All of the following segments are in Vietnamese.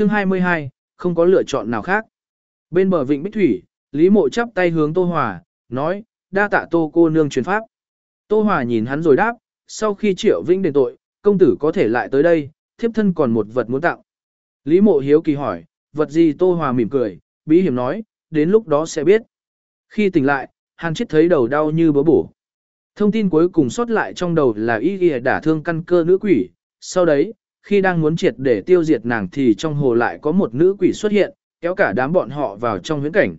Chương 22, không có lựa chọn nào khác. Bên bờ vịnh Bích Thủy, Lý Mộ chắp tay hướng Tô Hòa, nói, đa tạ Tô cô nương truyền pháp. Tô Hòa nhìn hắn rồi đáp, sau khi Triệu Vĩnh đền tội, công tử có thể lại tới đây, thiếp thân còn một vật muốn tặng. Lý Mộ hiếu kỳ hỏi, vật gì Tô Hòa mỉm cười, bí hiểm nói, đến lúc đó sẽ biết. Khi tỉnh lại, Hàn Chết thấy đầu đau như bớ bổ. Thông tin cuối cùng sót lại trong đầu là y ghi đả thương căn cơ nữ quỷ. Sau đấy, khi đang muốn triệt để tiêu diệt nàng thì trong hồ lại có một nữ quỷ xuất hiện, kéo cả đám bọn họ vào trong huyễn cảnh.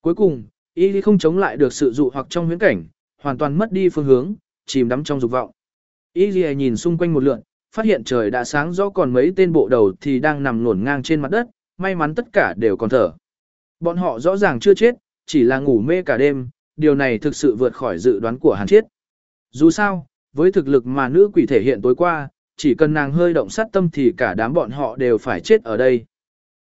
Cuối cùng, y không chống lại được sự dụ hoặc trong huyễn cảnh, hoàn toàn mất đi phương hướng, chìm đắm trong dục vọng. Y nhìn xung quanh một lượn, phát hiện trời đã sáng rõ còn mấy tên bộ đầu thì đang nằm ngổn ngang trên mặt đất, may mắn tất cả đều còn thở. Bọn họ rõ ràng chưa chết, chỉ là ngủ mê cả đêm, điều này thực sự vượt khỏi dự đoán của Hàn Chiết. Dù sao, với thực lực mà nữ quỷ thể hiện tối qua, chỉ cần nàng hơi động sát tâm thì cả đám bọn họ đều phải chết ở đây.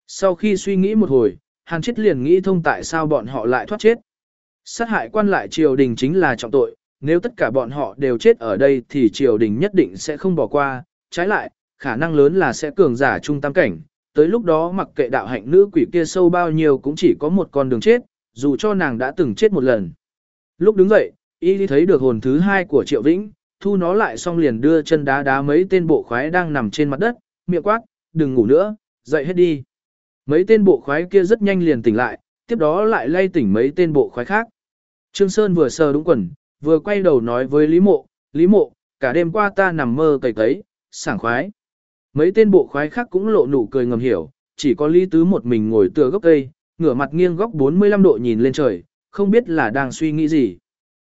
Sau khi suy nghĩ một hồi, Hàn Chết liền nghĩ thông tại sao bọn họ lại thoát chết. Sát hại quan lại triều đình chính là trọng tội, nếu tất cả bọn họ đều chết ở đây thì triều đình nhất định sẽ không bỏ qua, trái lại, khả năng lớn là sẽ cường giả trung tam cảnh, tới lúc đó mặc kệ đạo hạnh nữ quỷ kia sâu bao nhiêu cũng chỉ có một con đường chết, dù cho nàng đã từng chết một lần. Lúc đứng dậy, y thấy được hồn thứ hai của Triệu Vĩnh, thu nó lại xong liền đưa chân đá đá mấy tên bộ khoái đang nằm trên mặt đất, miệng quát, đừng ngủ nữa, dậy hết đi. Mấy tên bộ khoái kia rất nhanh liền tỉnh lại, tiếp đó lại lay tỉnh mấy tên bộ khoái khác. Trương Sơn vừa sờ đúng quần, vừa quay đầu nói với Lý Mộ, Lý Mộ, cả đêm qua ta nằm mơ cầy cấy, sảng khoái. Mấy tên bộ khoái khác cũng lộ nụ cười ngầm hiểu, chỉ có Lý Tứ một mình ngồi tựa gốc cây, ngửa mặt nghiêng góc 45 độ nhìn lên trời, không biết là đang suy nghĩ gì.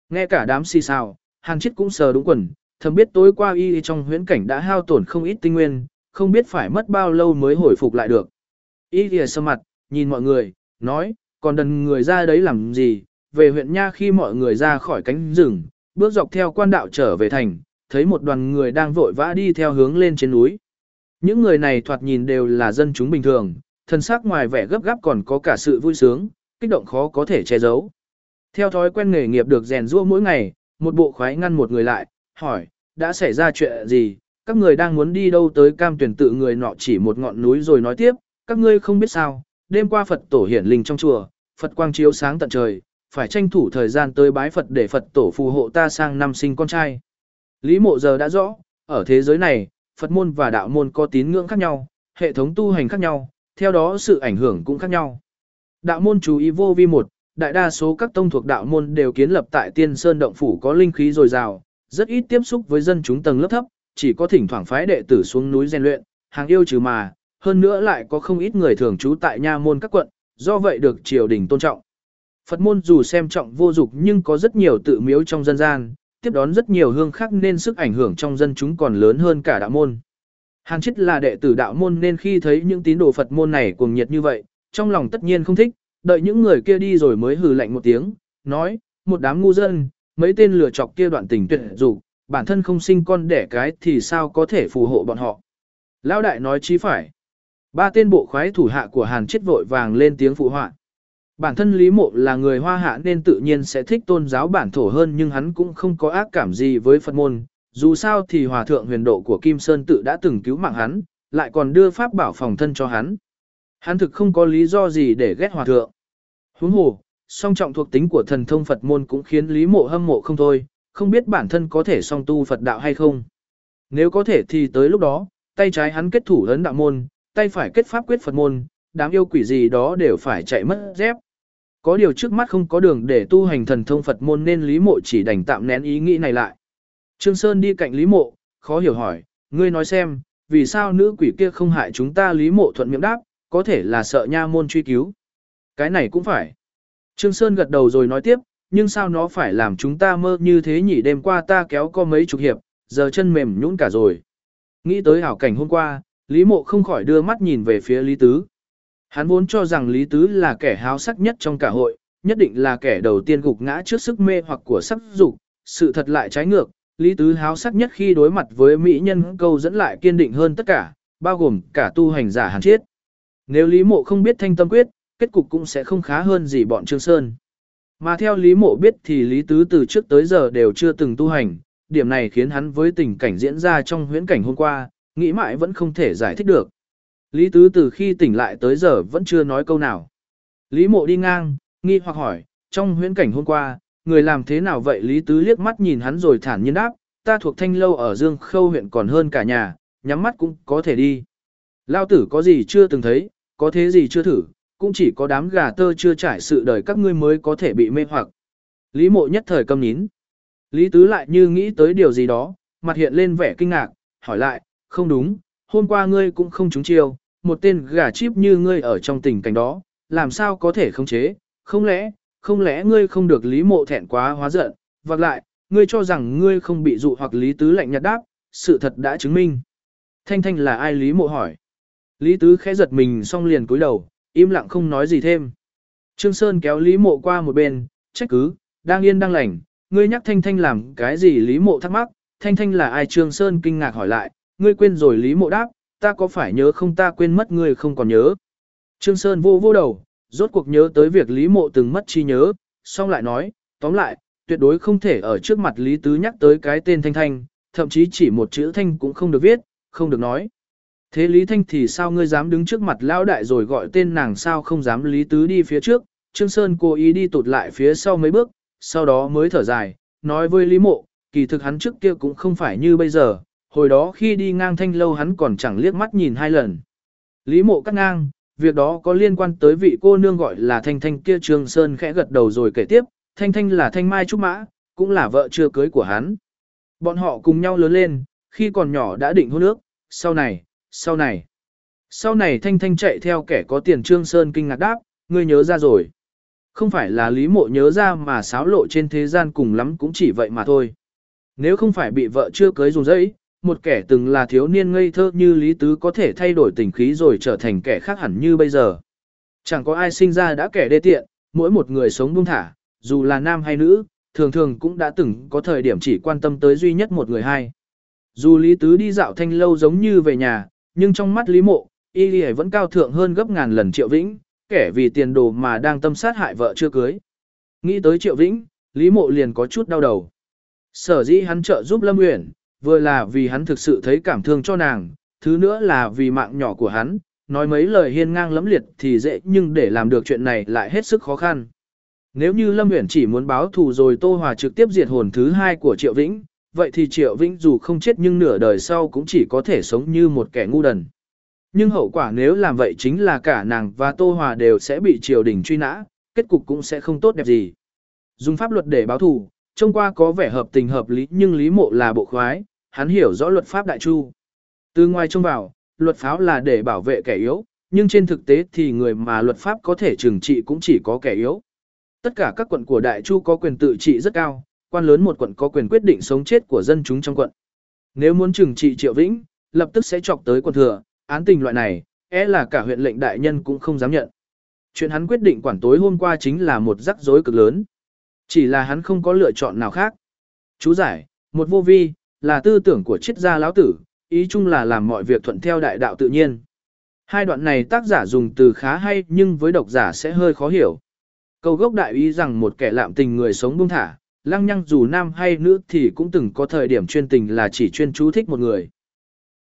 Nghe cả đám xì xào, Hàn Chiết cũng sờ đúng quần, thầm biết tối qua y trong huyễn cảnh đã hao tổn không ít tinh nguyên, không biết phải mất bao lâu mới hồi phục lại được. Y lìa sơ mặt, nhìn mọi người, nói, còn đần người ra đấy làm gì, về huyện Nha khi mọi người ra khỏi cánh rừng, bước dọc theo quan đạo trở về thành, thấy một đoàn người đang vội vã đi theo hướng lên trên núi. Những người này thoạt nhìn đều là dân chúng bình thường, thân xác ngoài vẻ gấp gáp còn có cả sự vui sướng, kích động khó có thể che giấu. Theo thói quen nghề nghiệp được rèn rũa mỗi ngày, một bộ khoái ngăn một người lại, hỏi, đã xảy ra chuyện gì, các người đang muốn đi đâu tới cam tuyển tự người nọ chỉ một ngọn núi rồi nói tiếp, các ngươi không biết sao, đêm qua Phật tổ hiển linh trong chùa, Phật quang chiếu sáng tận trời, phải tranh thủ thời gian tới bái Phật để Phật tổ phù hộ ta sang năm sinh con trai. Lý mộ giờ đã rõ, ở thế giới này, Phật môn và đạo môn có tín ngưỡng khác nhau, hệ thống tu hành khác nhau, theo đó sự ảnh hưởng cũng khác nhau. Đạo môn chú ý vô vi một, đại đa số các tông thuộc đạo môn đều kiến lập tại Tiên Sơn động phủ có linh khí dồi dào, rất ít tiếp xúc với dân chúng tầng lớp thấp, chỉ có thỉnh thoảng phái đệ tử xuống núi rèn luyện, hàng yêu trừ mà, hơn nữa lại có không ít người thường trú tại nha môn các quận, do vậy được triều đình tôn trọng. Phật môn dù xem trọng vô dục nhưng có rất nhiều tự miếu trong dân gian, tiếp đón rất nhiều hương khác nên sức ảnh hưởng trong dân chúng còn lớn hơn cả đạo môn. Hàng Chít là đệ tử đạo môn nên khi thấy những tín đồ Phật môn này cuồng nhiệt như vậy, trong lòng tất nhiên không thích, đợi những người kia đi rồi mới hừ lạnh một tiếng, nói, một đám ngu dân, mấy tên lừa chọc kia đoạn tình tuyệt dục, bản thân không sinh con đẻ cái thì sao có thể phù hộ bọn họ. Lão đại nói chí phải. Ba tên bộ khoái thủ hạ của Hàn chết vội vàng lên tiếng phụ họa. Bản thân Lý Mộ là người hoa hạ nên tự nhiên sẽ thích tôn giáo bản thổ hơn nhưng hắn cũng không có ác cảm gì với Phật môn. Dù sao thì hòa thượng huyền độ của Kim Sơn tự đã từng cứu mạng hắn, lại còn đưa pháp bảo phòng thân cho hắn. Hắn thực không có lý do gì để ghét hòa thượng. Huống hồ, song trọng thuộc tính của thần thông Phật môn cũng khiến Lý Mộ hâm mộ không thôi, không biết bản thân có thể song tu Phật đạo hay không. Nếu có thể thì tới lúc đó, tay trái hắn kết thủ ấn đạo môn, tay phải kết pháp quyết Phật môn, đám yêu quỷ gì đó đều phải chạy mất dép. Có điều trước mắt không có đường để tu hành thần thông Phật môn nên Lý Mộ chỉ đành tạm nén ý nghĩ này lại. Trương Sơn đi cạnh Lý Mộ, khó hiểu hỏi, ngươi nói xem, vì sao nữ quỷ kia không hại chúng ta Lý Mộ thuận miệng đáp, có thể là sợ nha môn truy cứu. Cái này cũng phải. Trương Sơn gật đầu rồi nói tiếp, nhưng sao nó phải làm chúng ta mơ như thế nhỉ đêm qua ta kéo có mấy chục hiệp, giờ chân mềm nhũn cả rồi. Nghĩ tới hảo cảnh hôm qua, Lý Mộ không khỏi đưa mắt nhìn về phía Lý Tứ. Hắn vốn cho rằng Lý Tứ là kẻ háo sắc nhất trong cả hội, nhất định là kẻ đầu tiên gục ngã trước sức mê hoặc của sắc dục, sự thật lại trái ngược, Lý Tứ háo sắc nhất khi đối mặt với mỹ nhân câu dẫn lại kiên định hơn tất cả, bao gồm cả tu hành giả hàn chết. Nếu Lý Mộ không biết thanh tâm quyết, kết cục cũng sẽ không khá hơn gì bọn Trương Sơn. Mà theo Lý Mộ biết thì Lý Tứ từ trước tới giờ đều chưa từng tu hành, điểm này khiến hắn với tình cảnh diễn ra trong huyễn cảnh hôm qua, nghĩ mãi vẫn không thể giải thích được. Lý Tứ từ khi tỉnh lại tới giờ vẫn chưa nói câu nào. Lý Mộ đi ngang, nghi hoặc hỏi, trong huyễn cảnh hôm qua, người làm thế nào vậy? Lý Tứ liếc mắt nhìn hắn rồi thản nhiên đáp, ta thuộc thanh lâu ở Dương Khâu huyện còn hơn cả nhà, nhắm mắt cũng có thể đi. Lao tử có gì chưa từng thấy, có thế gì chưa thử, cũng chỉ có đám gà tơ chưa trải sự đời các ngươi mới có thể bị mê hoặc. Lý mộ nhất thời câm nín. Lý tứ lại như nghĩ tới điều gì đó, mặt hiện lên vẻ kinh ngạc, hỏi lại, không đúng, hôm qua ngươi cũng không trúng chiêu, một tên gà chip như ngươi ở trong tình cảnh đó, làm sao có thể khống chế, không lẽ, không lẽ ngươi không được lý mộ thẹn quá hóa giận, vặc lại, ngươi cho rằng ngươi không bị dụ hoặc lý tứ lạnh nhạt đáp, sự thật đã chứng minh. Thanh thanh là ai lý mộ hỏi. Lý tứ khẽ giật mình xong liền cúi đầu, im lặng không nói gì thêm. Trương Sơn kéo lý mộ qua một bên, trách cứ, đang yên đang lành, ngươi nhắc thanh thanh làm cái gì? Lý mộ thắc mắc, thanh thanh là ai? Trương Sơn kinh ngạc hỏi lại, ngươi quên rồi? Lý mộ đáp, ta có phải nhớ không? Ta quên mất ngươi không còn nhớ. Trương Sơn vô vô đầu, rốt cuộc nhớ tới việc lý mộ từng mất chi nhớ, xong lại nói, tóm lại, tuyệt đối không thể ở trước mặt lý tứ nhắc tới cái tên thanh thanh, thậm chí chỉ một chữ thanh cũng không được viết, không được nói. Thế Lý Thanh thì sao ngươi dám đứng trước mặt lão đại rồi gọi tên nàng sao không dám Lý Tứ đi phía trước, Trương Sơn cố ý đi tụt lại phía sau mấy bước, sau đó mới thở dài, nói với Lý Mộ, kỳ thực hắn trước kia cũng không phải như bây giờ, hồi đó khi đi ngang thanh lâu hắn còn chẳng liếc mắt nhìn hai lần. Lý Mộ cắt ngang, việc đó có liên quan tới vị cô nương gọi là Thanh Thanh kia Trương Sơn khẽ gật đầu rồi kể tiếp, Thanh Thanh là Thanh Mai Trúc Mã, cũng là vợ chưa cưới của hắn. Bọn họ cùng nhau lớn lên, khi còn nhỏ đã định hôn ước, sau này, sau này. Sau này Thanh Thanh chạy theo kẻ có tiền Trương Sơn kinh ngạc đáp, ngươi nhớ ra rồi. Không phải là Lý Mộ nhớ ra mà xáo lộ trên thế gian cùng lắm cũng chỉ vậy mà thôi. Nếu không phải bị vợ chưa cưới dùng dẫy, một kẻ từng là thiếu niên ngây thơ như Lý Tứ có thể thay đổi tình khí rồi trở thành kẻ khác hẳn như bây giờ. Chẳng có ai sinh ra đã kẻ đê tiện, mỗi một người sống buông thả, dù là nam hay nữ, thường thường cũng đã từng có thời điểm chỉ quan tâm tới duy nhất một người hay. Dù Lý Tứ đi dạo thanh lâu giống như về nhà, nhưng trong mắt Lý Mộ, y lì vẫn cao thượng hơn gấp ngàn lần Triệu Vĩnh, kẻ vì tiền đồ mà đang tâm sát hại vợ chưa cưới. Nghĩ tới Triệu Vĩnh, Lý Mộ liền có chút đau đầu. Sở dĩ hắn trợ giúp Lâm Uyển, vừa là vì hắn thực sự thấy cảm thương cho nàng, thứ nữa là vì mạng nhỏ của hắn, nói mấy lời hiên ngang lẫm liệt thì dễ nhưng để làm được chuyện này lại hết sức khó khăn. Nếu như Lâm Uyển chỉ muốn báo thù rồi Tô Hòa trực tiếp diệt hồn thứ hai của Triệu Vĩnh, vậy thì Triệu Vĩnh dù không chết nhưng nửa đời sau cũng chỉ có thể sống như một kẻ ngu đần. Nhưng hậu quả nếu làm vậy chính là cả nàng và Tô Hòa đều sẽ bị triều đình truy nã, kết cục cũng sẽ không tốt đẹp gì. Dùng pháp luật để báo thù, trông qua có vẻ hợp tình hợp lý nhưng Lý Mộ là bộ khoái, hắn hiểu rõ luật pháp đại chu. Từ ngoài trông vào, luật pháp là để bảo vệ kẻ yếu, nhưng trên thực tế thì người mà luật pháp có thể trừng trị cũng chỉ có kẻ yếu. Tất cả các quận của đại chu có quyền tự trị rất cao, quan lớn một quận có quyền quyết định sống chết của dân chúng trong quận. Nếu muốn trừng trị Triệu Vĩnh, lập tức sẽ chọc tới quận thừa, án tình loại này, e là cả huyện lệnh đại nhân cũng không dám nhận. Chuyện hắn quyết định quản tối hôm qua chính là một rắc rối cực lớn. Chỉ là hắn không có lựa chọn nào khác. Chú giải, một vô vi, là tư tưởng của triết gia lão tử, ý chung là làm mọi việc thuận theo đại đạo tự nhiên. Hai đoạn này tác giả dùng từ khá hay nhưng với độc giả sẽ hơi khó hiểu. Câu gốc đại ý rằng một kẻ lạm tình người sống buông thả, lăng nhăng dù nam hay nữ thì cũng từng có thời điểm chuyên tình là chỉ chuyên chú thích một người.